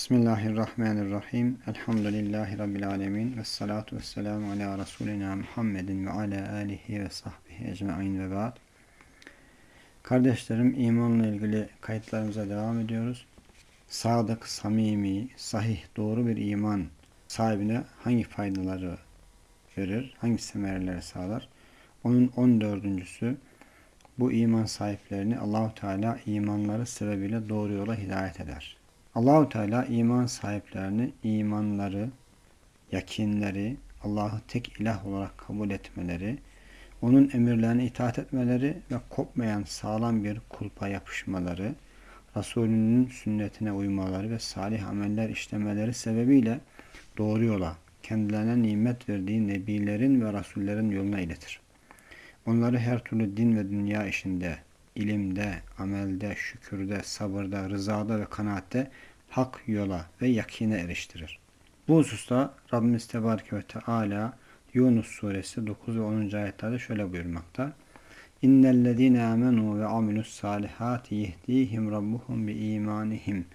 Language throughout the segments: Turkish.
Bismillahirrahmanirrahim. Elhamdülillahi Rabbil alemin. Ve salatu ve selamu ala Resulina Muhammedin ve ala alihi ve sahbihi ecma'in ve ba'd. Kardeşlerim imanla ilgili kayıtlarımıza devam ediyoruz. Sadık, samimi, sahih, doğru bir iman sahibine hangi faydaları verir, hangi semereleri sağlar? Onun on dördüncüsü bu iman sahiplerini Allahu Teala imanları sebebiyle doğru yola hidayet eder. Allahu Teala iman sahiplerini imanları, yakinleri, Allah'ı tek ilah olarak kabul etmeleri, onun emirlerine itaat etmeleri ve kopmayan sağlam bir kulpa yapışmaları, Resulünün sünnetine uymaları ve salih ameller işlemeleri sebebiyle doğru yola, kendilerine nimet verdiği nebilerin ve rasullerin yoluna iletir. Onları her türlü din ve dünya işinde, ilimde, amelde, şükürde, sabırda, rızada ve kanaatte hak yola ve yakine eriştirir. Bu hususta Rabbimiz Tebareke ve Teala Yunus suresi 9 ve 10. ayetlerde şöyle buyurmakta. İnnellezîne âmenû ve amilus salihâti yehdîhim rabbuhum bi imanihim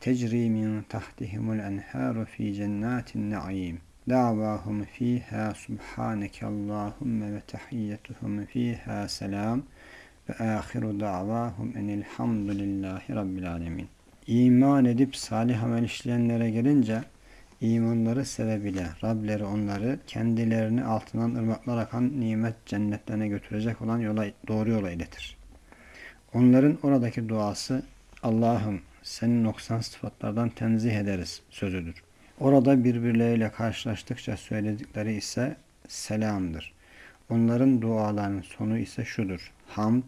tecri min tahtihimul enhâru fî cennatin naîm. Davahum fîhâ subhâneke Allahümme ve tehiyyetuhum fîhâ selam ve âhiru davahum enilhamdülillahi rabbil alemin. İman edip salih amel işleyenlere gelince imanları sebebiyle Rableri onları kendilerini altından ırmaklar akan nimet cennetlerine götürecek olan yola, doğru yola iletir. Onların oradaki duası Allah'ım senin noksan sıfatlardan tenzih ederiz sözüdür. Orada birbirleriyle karşılaştıkça söyledikleri ise selamdır. Onların dualarının sonu ise şudur. Hamd,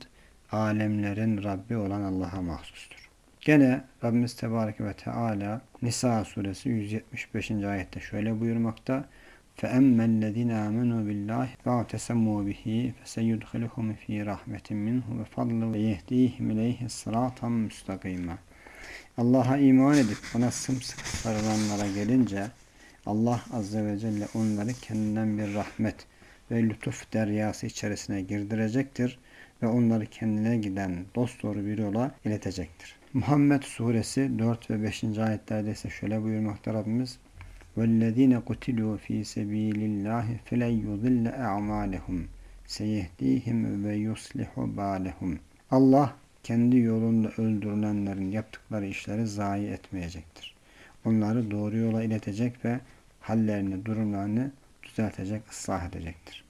alemlerin Rabbi olan Allah'a mahsustur. Gene Rabbimiz Tebareke ve Teala Nisa suresi 175. ayette şöyle buyurmakta. فَأَمَّا الَّذِينَ آمَنُوا بِاللّٰهِ وَاعْتَسَمُوا بِهِ فَسَيُدْخِلُهُمْ فِي رَحْمَةٍ مِّنْهُ وَفَضْلٍ وَيَهْدِيهِمْ إِلَيْهِ صِرَاطًا مُسْتَقِيمًا Allah'a iman edip ona sımsıkı sarılanlara gelince Allah Azze ve Celle onları kendinden bir rahmet ve lütuf deryası içerisine girdirecektir ve onları kendine giden dosdoğru bir yola iletecektir. Muhammed suresi 4 ve 5. ayetlerde ise şöyle buyurmakta Rabbimiz وَالَّذ۪ينَ قُتِلُوا ف۪ي سَب۪يلِ اللّٰهِ فَلَنْ يُضِلَّ اَعْمَالَهُمْ سَيَهْد۪يهِمْ وَيُصْلِحُ بَالَهُمْ Allah kendi yolunda öldürülenlerin yaptıkları işleri zayi etmeyecektir. Onları doğru yola iletecek ve hallerini, durumlarını düzeltecek, ıslah edecektir.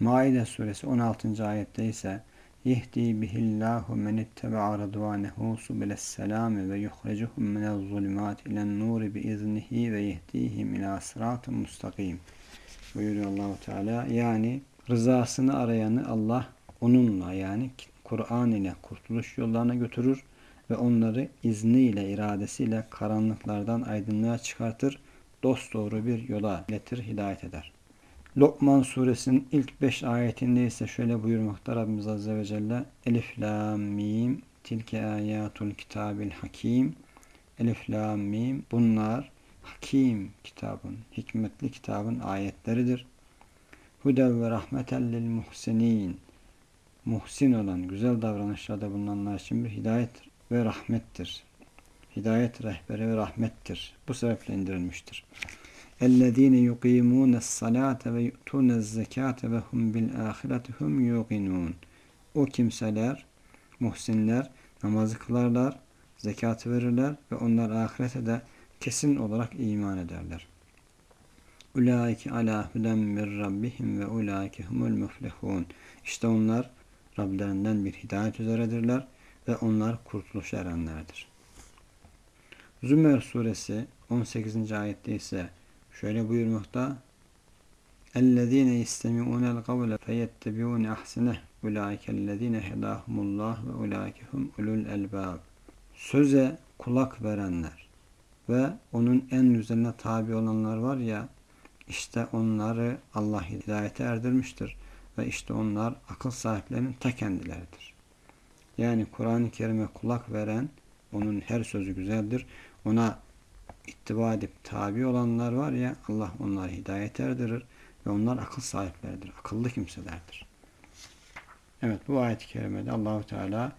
Maide suresi 16. ayette ise Yehdi bihillahu men itteba'a radvanehu subiles selami ve yuhrecuhum minel zulümat ilen nuri biiznihi ve yehdihim ila sıratın mustakim. Buyuruyor Allahu Teala. Yani rızasını arayanı Allah onunla yani Kur'an ile kurtuluş yollarına götürür ve onları izniyle, iradesiyle karanlıklardan aydınlığa çıkartır, dosdoğru bir yola iletir, hidayet eder. Lokman suresinin ilk 5 ayetinde ise şöyle buyurmakta Rabbimiz Azze ve Celle Elif la mim tilke ayatul kitabil hakim Elif la mim bunlar hakim kitabın, hikmetli kitabın ayetleridir. Hudev ve rahmeten lil muhsinin muhsin olan, güzel davranışlarda bulunanlar için bir hidayet ve rahmettir. Hidayet rehberi ve rahmettir. Bu sebeple indirilmiştir. اَلَّذ۪ينَ يُقِيمُونَ الصَّلَاةَ وَيُؤْتُونَ الزَّكَاةَ وَهُمْ بِالْآخِرَةِ هُمْ يُقِنُونَ O kimseler, muhsinler namazı kılarlar, zekatı verirler ve onlar ahirete de kesin olarak iman ederler. Ulaike ala huden min rabbihim ve ulaike humul muflihun. İşte onlar Rablerinden bir hidayet üzeredirler ve onlar kurtuluşa erenlerdir. Zümer suresi 18. ayette ise Şöyle buyurmakta. اَلَّذ۪ينَ يَسْتَمِعُونَ الْقَوْلَ فَيَتَّبِعُونَ اَحْسِنَهُ اُولَٰئِكَ الَّذ۪ينَ هَدَاهُمُ اللّٰهُ وَاُولَٰئِكَ هُمْ اُلُوا الْاَلْبَابِ Söze kulak verenler ve onun en güzeline tabi olanlar var ya işte onları Allah hidayete erdirmiştir ve işte onlar akıl sahiplerinin ta kendileridir. Yani Kur'an-ı Kerim'e kulak veren onun her sözü güzeldir. Ona ittiba edip tabi olanlar var ya Allah onları hidayet erdirir ve onlar akıl sahipleridir. Akıllı kimselerdir. Evet bu ayet-i kerimede Allahu Teala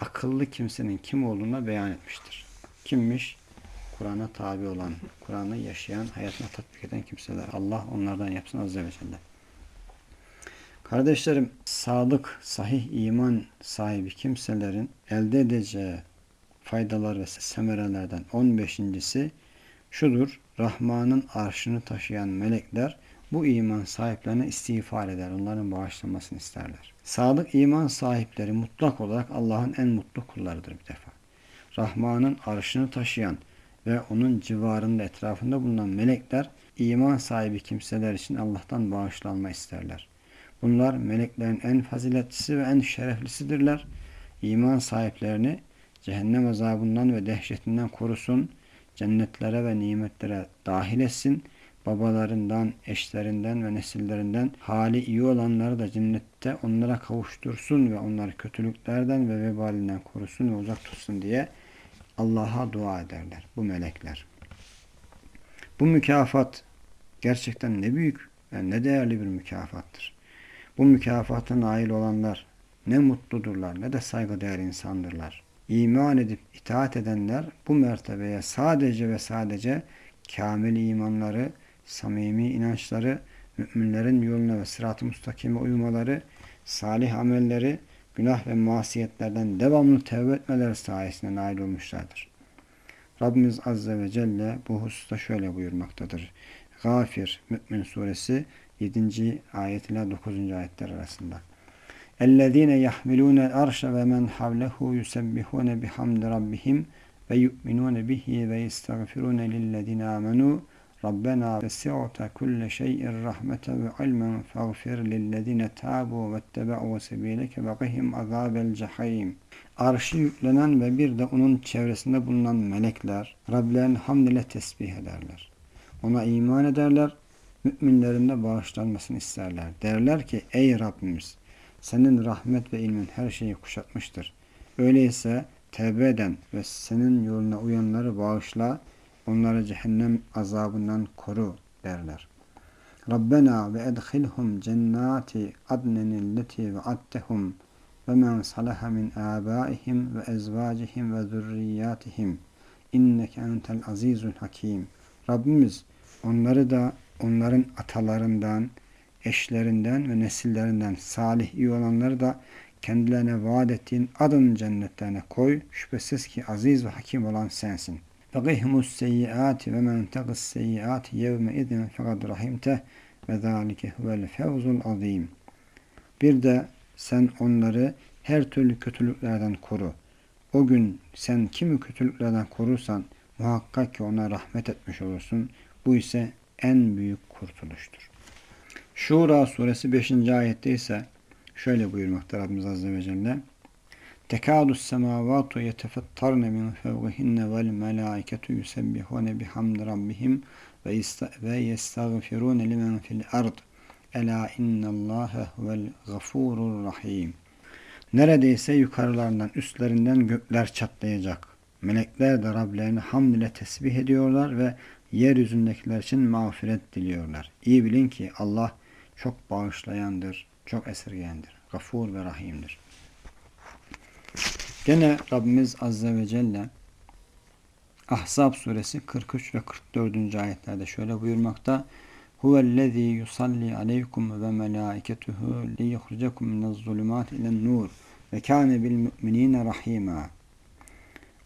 akıllı kimsenin kim olduğunu beyan etmiştir. Kimmiş? Kur'an'a tabi olan, Kur'an'ı yaşayan, hayatına tatbik eden kimseler. Allah onlardan yapsın Azze ve Celle. Kardeşlerim, sadık, sahih iman sahibi kimselerin elde edeceği faydalar ve semerelerden 15.si şudur. Rahman'ın arşını taşıyan melekler bu iman sahiplerine istiğfar eder. Onların bağışlanmasını isterler. Sadık iman sahipleri mutlak olarak Allah'ın en mutlu kullarıdır bir defa. Rahman'ın arşını taşıyan ve onun civarında etrafında bulunan melekler iman sahibi kimseler için Allah'tan bağışlanma isterler. Bunlar meleklerin en faziletlisi ve en şereflisidirler. İman sahiplerini cehennem azabından ve dehşetinden korusun, cennetlere ve nimetlere dahil etsin, babalarından, eşlerinden ve nesillerinden hali iyi olanları da cennette onlara kavuştursun ve onları kötülüklerden ve vebalinden korusun ve uzak tutsun diye Allah'a dua ederler bu melekler. Bu mükafat gerçekten ne büyük ve ne değerli bir mükafattır. Bu mükafata nail olanlar ne mutludurlar ne de saygıdeğer insandırlar. İman edip itaat edenler bu mertebeye sadece ve sadece kamil imanları, samimi inançları, müminlerin yoluna ve sırat-ı müstakime uymaları, salih amelleri, günah ve masiyetlerden devamlı tevbe etmeleri sayesinde nail olmuşlardır. Rabbimiz Azze ve Celle bu hususta şöyle buyurmaktadır. Gafir Mü'min suresi 7. ayet ile 9. ayetler arasında. اَلَّذ۪ينَ يَحْمِلُونَ الْأَرْشَ وَمَنْ حَوْلَهُ يُسَبِّحُونَ بِحَمْدِ رَبِّهِمْ وَيُؤْمِنُونَ بِهِ وَيَسْتَغْفِرُونَ لِلَّذ۪ينَ آمَنُوا رَبَّنَا وَسِعْتَ كُلَّ شَيْءٍ رَحْمَةً وَعِلْمًا فَاغْفِرْ لِلَّذ۪ينَ تَابُوا وَاتَّبَعُوا سَب۪يلَكَ وَقِهِمْ عَذَابَ الْجَحِيمِ Arşı yüklenen ve bir de onun çevresinde bulunan melekler Rablerin hamd ile tesbih ederler. Ona iman ederler, müminlerin de bağışlanmasını isterler. Derler ki ey Rabbimiz senin rahmet ve ilmin her şeyi kuşatmıştır. Öyleyse tevbe eden ve senin yoluna uyanları bağışla, onları cehennem azabından koru derler. Rabbena ve edhilhum cennati adnenilleti ve attehum ve men salaha min abaihim ve ezvacihim ve zürriyatihim inneke entel azizul hakim. Rabbimiz onları da onların atalarından, eşlerinden ve nesillerinden salih iyi olanları da kendilerine vaat ettiğin adın cennetlerine koy. Şüphesiz ki aziz ve hakim olan sensin. فَقِهْمُ السَّيِّئَاتِ وَمَنْ تَقِ السَّيِّئَاتِ يَوْمَ اِذٍ فَقَدْ رَحِمْتَهِ وَذَٰلِكَ هُوَ الْفَوْزُ الْعَظِيمِ Bir de sen onları her türlü kötülüklerden koru. O gün sen kimi kötülüklerden korursan muhakkak ki ona rahmet etmiş olursun. Bu ise en büyük kurtuluştur. Şura suresi 5. ayette ise şöyle buyurmakta Rabbimiz Azze ve Celle Tekadu semavatu yetefettarne min fevgihinne vel melâiketu yusebbihune bihamdi rabbihim ve yestağfirune limen fil ard Ela innallâhe huvel gafurur rahim Neredeyse yukarılarından, üstlerinden gökler çatlayacak. Melekler de Rablerini hamd ile tesbih ediyorlar ve yeryüzündekiler için mağfiret diliyorlar. İyi bilin ki Allah çok bağışlayandır, çok esirgeyendir. Gafur ve rahimdir. Gene Rabbimiz Azze ve Celle Ahzab suresi 43 ve 44. ayetlerde şöyle buyurmakta. Huvellezî yusalli aleykum ve melâiketuhu liyukhricekum minezzulumâti ilen nur ve kâne bil müminîne rahîmâ.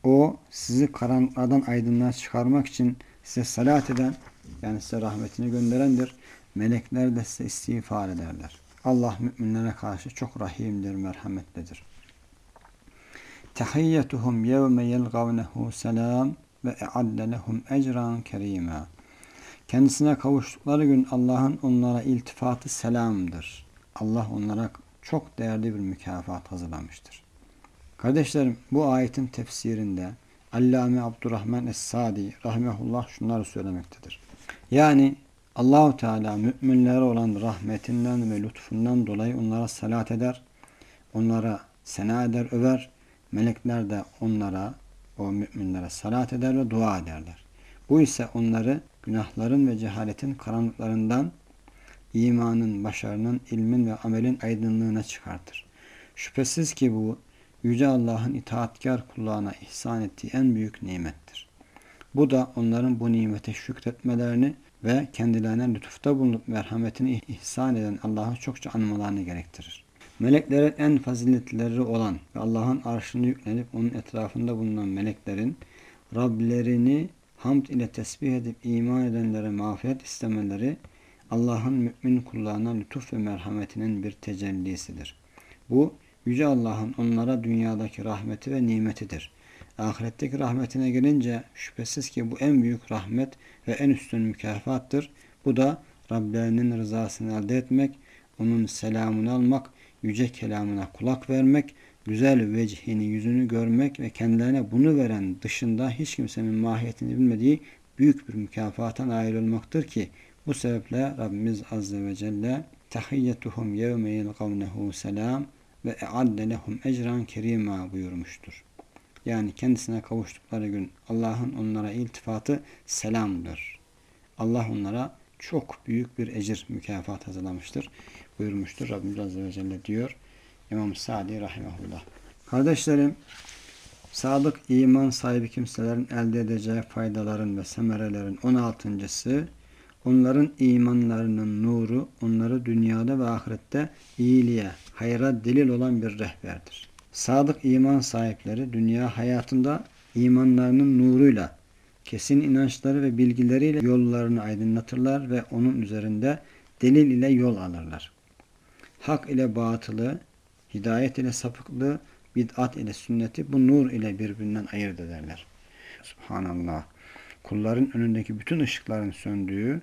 O sizi karanlıklardan aydınlığa çıkarmak için size salat eden yani size rahmetini gönderendir. Melekler de size istiğfar ederler. Allah müminlere karşı çok rahimdir, merhametlidir. Tehiyyetuhum yevme yelgavnehu selam ve e'adde lehum ecran kerima. Kendisine kavuştukları gün Allah'ın onlara iltifatı selamdır. Allah onlara çok değerli bir mükafat hazırlamıştır. Kardeşlerim bu ayetin tefsirinde Allame Abdurrahman Es-Sadi rahmetullah şunları söylemektedir. Yani Allahu Teala müminlere olan rahmetinden ve lütfundan dolayı onlara salat eder, onlara sena eder, över. Melekler de onlara, o müminlere salat eder ve dua ederler. Bu ise onları günahların ve cehaletin karanlıklarından imanın, başarının, ilmin ve amelin aydınlığına çıkartır. Şüphesiz ki bu Yüce Allah'ın itaatkar kullarına ihsan ettiği en büyük nimettir. Bu da onların bu nimete şükretmelerini ve kendilerine lütufta bulunup merhametini ihsan eden Allah'ı çokça anmalarını gerektirir. Meleklerin en faziletlileri olan ve Allah'ın arşını yüklenip onun etrafında bulunan meleklerin Rablerini hamd ile tesbih edip iman edenlere mağfiret istemeleri Allah'ın mümin kullarına lütuf ve merhametinin bir tecellisidir. Bu Yüce Allah'ın onlara dünyadaki rahmeti ve nimetidir. Ahiretteki rahmetine gelince şüphesiz ki bu en büyük rahmet ve en üstün mükafattır. Bu da Rablerinin rızasını elde etmek, onun selamını almak, yüce kelamına kulak vermek, güzel vecihini, yüzünü görmek ve kendilerine bunu veren dışında hiç kimsenin mahiyetini bilmediği büyük bir mükafata nail olmaktır ki bu sebeple Rabbimiz Azze ve Celle tahiyyetuhum yevme yelgavnehu selam ve e'adde lehum ecran kerima buyurmuştur. Yani kendisine kavuştukları gün Allah'ın onlara iltifatı selamdır. Allah onlara çok büyük bir ecir mükafat hazırlamıştır. Buyurmuştur Rabbimiz Azze ve Celle diyor. İmam Sadi Rahimahullah. Kardeşlerim, sadık iman sahibi kimselerin elde edeceği faydaların ve semerelerin 16.sı onların imanlarının nuru onları dünyada ve ahirette iyiliğe, hayra delil olan bir rehberdir. Sadık iman sahipleri dünya hayatında imanlarının nuruyla, kesin inançları ve bilgileriyle yollarını aydınlatırlar ve onun üzerinde delil ile yol alırlar. Hak ile batılı, hidayet ile sapıklığı, bid'at ile sünneti bu nur ile birbirinden ayırt ederler. Subhanallah. Kulların önündeki bütün ışıkların söndüğü,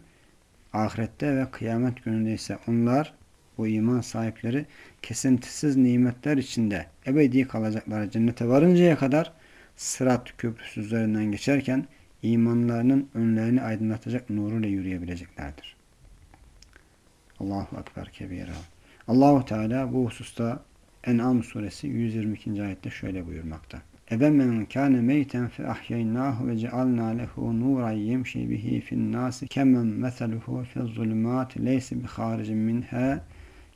ahirette ve kıyamet gününde ise onlar, bu iman sahipleri kesintisiz nimetler içinde ebedi kalacakları cennete varıncaya kadar sırat köprüsü üzerinden geçerken imanlarının önlerini aydınlatacak nuruyla yürüyebileceklerdir. Allahu Ekber kebira. Allahu Teala bu hususta En'am suresi 122. ayette şöyle buyurmakta. Ebe men kâne meyten fe ahyeynâhu ve cealnâ lehu nûran yemşi bihi fin nâsi kemen meseluhu fi zulümâti leysi bi haricin minhâ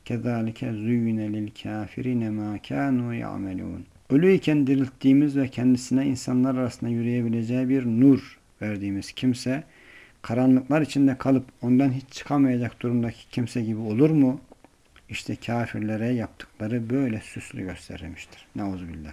kezâlike züyyine lil kâfirine mâ kânû ya'melûn. Ölüyken dirilttiğimiz ve kendisine insanlar arasında yürüyebileceği bir nur verdiğimiz kimse karanlıklar içinde kalıp ondan hiç çıkamayacak durumdaki kimse gibi olur mu? İşte kafirlere yaptıkları böyle süslü gösterilmiştir. Neuzubillah.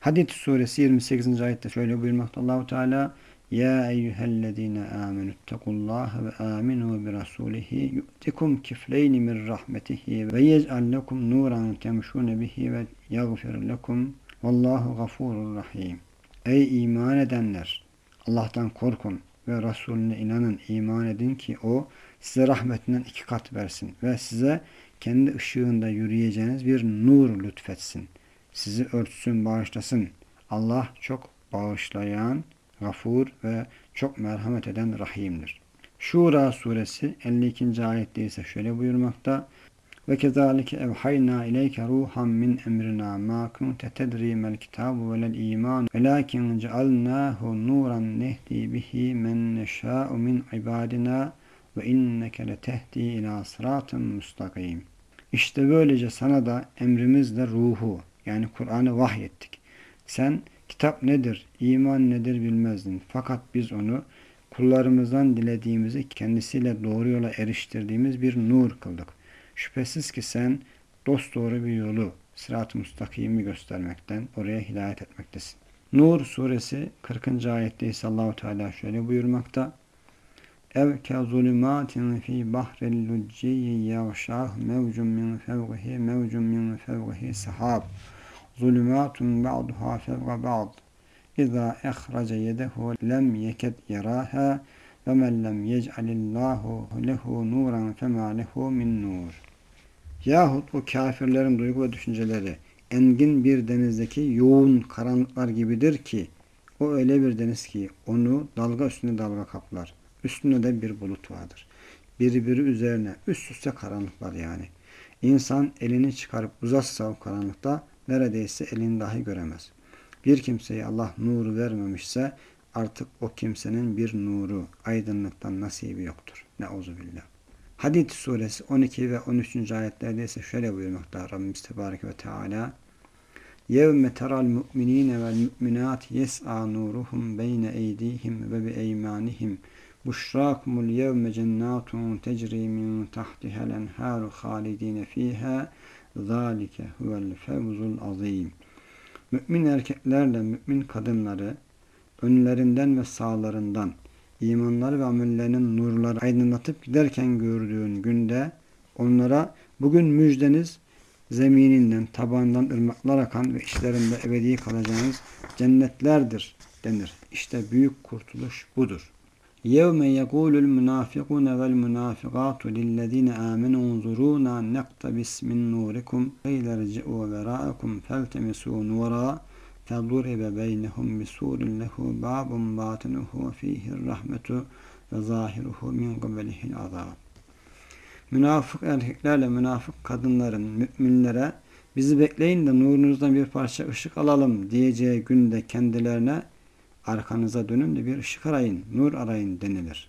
Hadid suresi 28. ayette şöyle buyurmakta Allahu Teala Ya eyyühellezine amenüttekullaha ve aminu bi rasulihi yu'tikum kifleyni min rahmetihi ve yec'al lekum nuran temşune bihi ve yagfir lekum vallahu gafurur rahim. Ey iman edenler! Allah'tan korkun ve Resulüne inanın, iman edin ki o size rahmetinden iki kat versin ve size kendi ışığında yürüyeceğiniz bir nur lütfetsin. Sizi örtsün, bağışlasın. Allah çok bağışlayan, gafur ve çok merhamet eden rahimdir. Şura suresi 52. ayette ise şöyle buyurmakta. Ve kezalike evhayna ileyke ruhan min emrina ma kunte tedri mel kitabu velel iman velakin cealnahu nuran nehdi bihi men neşâ'u min ibadina ve inneke letehdi ila sıratın mustakim. İşte böylece sana da emrimizle ruhu yani Kur'an'ı vahyettik. Sen kitap nedir, iman nedir bilmezdin. Fakat biz onu kullarımızdan dilediğimizi kendisiyle doğru yola eriştirdiğimiz bir nur kıldık. Şüphesiz ki sen dost doğru bir yolu, sırat-ı müstakimi göstermekten, oraya hidayet etmektesin. Nur suresi 40. ayette ise Allahu Teala şöyle buyurmakta. Ev ke zulümatin fi bahril lucciyi yavşah mevcun min fevgihi mevcun min fevgihi sahab. Zulümatun ba'duha fevga ba'd. İza ehrace yedehu lem yeked yaraha ve men lem yec'alillahu lehu nuran fema lehu min nur. Yahut o kafirlerin duygu ve düşünceleri engin bir denizdeki yoğun karanlıklar gibidir ki o öyle bir deniz ki onu dalga üstüne dalga kaplar. Üstünde de bir bulut vardır. Birbiri üzerine üst üste karanlıklar yani. İnsan elini çıkarıp uzatsa o karanlıkta neredeyse elini dahi göremez. Bir kimseye Allah nuru vermemişse artık o kimsenin bir nuru, aydınlıktan nasibi yoktur. Neuzubillah. Hadid suresi 12 ve 13. ayetlerde ise şöyle buyurmakta Rabbimiz Tebarek ve Teala يَوْمَ تَرَى الْمُؤْمِنِينَ وَالْمُؤْمِنَاتِ يَسْعَى نُورُهُمْ بَيْنَ اَيْدِيهِمْ وَبِاَيْمَانِهِمْ بُشْرَاكُمُ الْيَوْمَ جَنَّاتٌ تَجْرِي مِنْ تَحْتِهَا الْاَنْهَارُ خَالِدِينَ ف۪يهَا Zalike huvel fevzul azim. Mümin erkeklerle mümin kadınları önlerinden ve sağlarından imanları ve amellerinin nurları aydınlatıp giderken gördüğün günde onlara bugün müjdeniz zemininden, tabandan ırmaklar akan ve işlerinde ebedi kalacağınız cennetlerdir denir. İşte büyük kurtuluş budur. يَوْمَ يَقُولُ الْمُنَافِقُونَ وَالْمُنَافِقَاتُ لِلَّذ۪ينَ آمَنُوا انظُرُونَا نَقْتَبِسْ مِنْ نُورِكُمْ قِيلَ ارْجِعُوا وَرَاءَكُمْ فَالْتَمِسُوا نُورًا فَضُرِبَ بَيْنَهُمْ بِسُورٍ لَهُ بَابٌ بَاطِنُهُ فِيهِ الرَّحْمَةُ وَظَاهِرُهُ مِنْ قَبَلِهِ الْعَذَابُ Münafık erkeklerle münafık kadınların müminlere bizi bekleyin de nurunuzdan bir parça ışık alalım diyeceği günde kendilerine arkanıza dönün de bir ışık arayın, nur arayın denilir.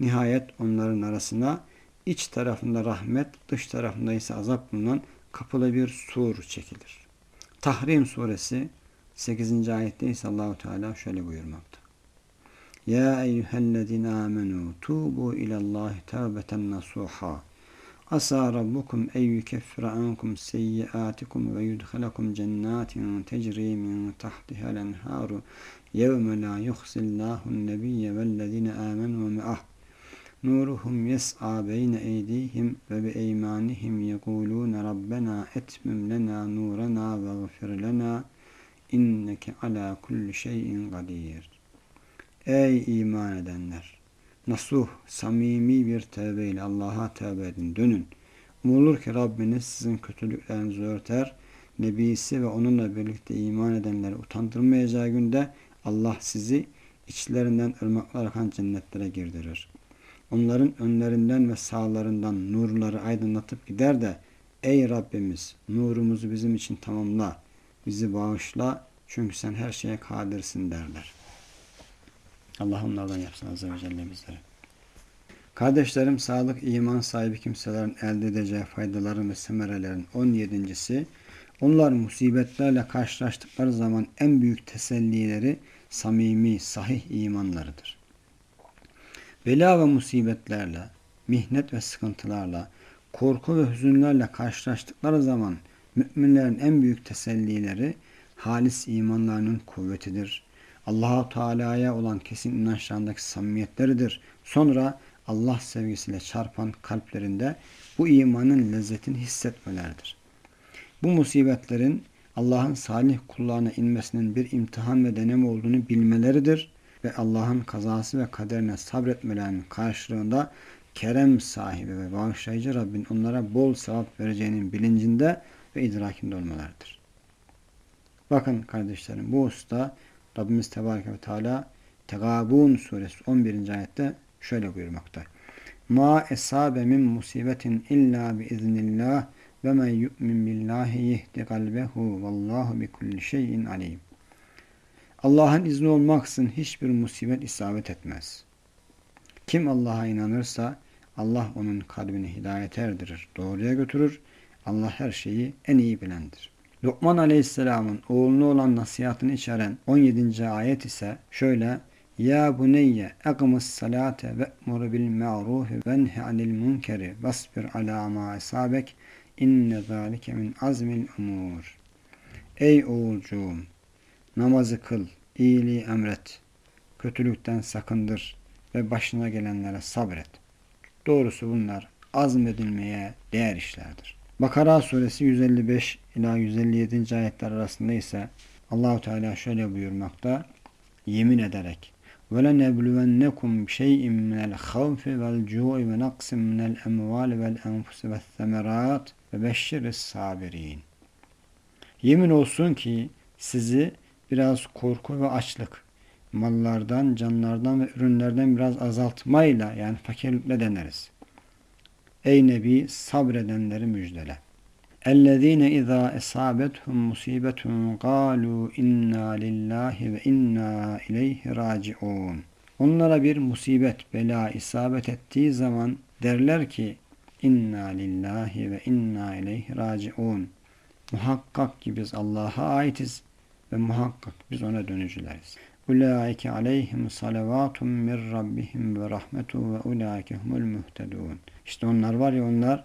Nihayet onların arasına iç tarafında rahmet, dış tarafında ise azap bulunan kapılı bir sur çekilir. Tahrim suresi 8. ayette ise Allahu Teala şöyle buyurmakta. Ya eyyühellezine amenu tubu ilallahi tevbeten nasuha. Asa rabbukum en yukeffira ankum seyyiatikum ve yudkhalakum cennatin tecri min tahtiha lenharu yevme la yuhzillahu nebiyye vellezine amenu me'ah. Nuruhum yes'a beyne eydihim ve bi eymanihim yekulune Rabbena etmim lena nurana ve gfir lena inneke ala kulli şeyin kadir. Ey iman edenler! Nasuh, samimi bir tevbeyle Allah'a tevbe edin, dönün. Umulur ki Rabbiniz sizin kötülüklerinizi örter, Nebisi ve onunla birlikte iman edenleri utandırmayacağı günde Allah sizi içlerinden ırmaklar akan cennetlere girdirir. Onların önlerinden ve sağlarından nurları aydınlatıp gider de Ey Rabbimiz nurumuzu bizim için tamamla, bizi bağışla çünkü sen her şeye kadirsin derler. Allah onlardan yapsın Azze ve Celle bizleri. Kardeşlerim sağlık iman sahibi kimselerin elde edeceği faydaların ve semerelerin 17.si onlar musibetlerle karşılaştıkları zaman en büyük tesellileri samimi, sahih imanlarıdır. Bela ve musibetlerle, mihnet ve sıkıntılarla, korku ve hüzünlerle karşılaştıkları zaman müminlerin en büyük tesellileri halis imanlarının kuvvetidir. Allahu Teala'ya olan kesin inançlarındaki samimiyetleridir. Sonra Allah sevgisiyle çarpan kalplerinde bu imanın lezzetini hissetmeleridir. Bu musibetlerin Allah'ın salih kullarına inmesinin bir imtihan ve deneme olduğunu bilmeleridir ve Allah'ın kazası ve kaderine sabretmelerinin karşılığında kerem sahibi ve bağışlayıcı Rabbin onlara bol sevap vereceğinin bilincinde ve idrakinde olmalarıdır. Bakın kardeşlerim bu usta Rabbimiz Tebareke ve Teala Tegabun suresi 11. ayette şöyle buyurmakta. Ma esabe min musibetin illa bi iznillah ve men yu'min billahi yehdi kalbehu vallahu bi kulli şeyin alim. Allah'ın izni olmaksın hiçbir musibet isabet etmez. Kim Allah'a inanırsa Allah onun kalbini hidayet erdirir, doğruya götürür. Allah her şeyi en iyi bilendir. Lokman Aleyhisselam'ın oğluna olan nasihatini içeren 17. ayet ise şöyle Ya buneyye ekımus salate ve muru bil ma'rufi ve enhi anil munkeri vasbir ala ma isabek inne zalike min azmil umur. Ey oğulcuğum namazı kıl, iyiliği emret, kötülükten sakındır ve başına gelenlere sabret. Doğrusu bunlar azmedilmeye değer işlerdir. Bakara suresi 155 ila 157. ayetler arasında ise Allahu Teala şöyle buyurmakta yemin ederek وَلَنَبْلُوَنَّكُمْ بِشَيْءٍ مِنَ الْخَوْفِ وَالْجُوعِ وَنَقْسٍ مِنَ الْأَمْوَالِ وَالْأَنْفُسِ وَالثَّمَرَاتِ وَبَشِّرِ الصَّابِرِينَ Yemin olsun ki sizi biraz korku ve açlık, mallardan, canlardan ve ürünlerden biraz azaltmayla yani fakirlikle deneriz. Ey Nebi sabredenleri müjdele. اَلَّذ۪ينَ اِذَا اَصَابَتْهُمْ مُصِيبَةٌ قَالُوا اِنَّا لِلّٰهِ ve inna ileyhi raciun. Onlara bir musibet, bela isabet ettiği zaman derler ki inna lillahi ve inna ileyhi raciun. Muhakkak ki biz Allah'a aitiz ve muhakkak biz ona dönücüleriz. Ulaike aleyhim salavatun min rabbihim ve rahmetu ve ulaike humul muhtedun. İşte onlar var ya onlar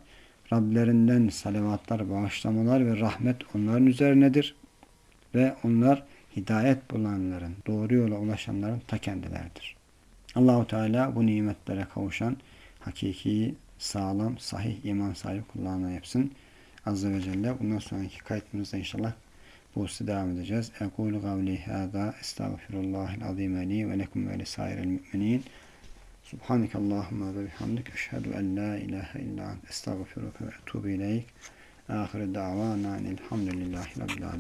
Rablerinden salavatlar, bağışlamalar ve rahmet onların üzerinedir. Ve onlar hidayet bulanların, doğru yola ulaşanların ta kendileridir. Allahu Teala bu nimetlere kavuşan hakiki, sağlam, sahih iman sahibi kullarına yapsın. Azze ve Celle bundan sonraki kayıtımızda inşallah hususu devam edeceğiz. Ekulu gavli hâdâ estağfirullahil azîme li ve lekum ve lisairil mü'minîn. Subhaneke Allahümme ve bihamdik. Eşhedü en la ilahe illa. Estağfiruke ve etubu ileyk. Ahire davana enilhamdülillahi rabbil alemin.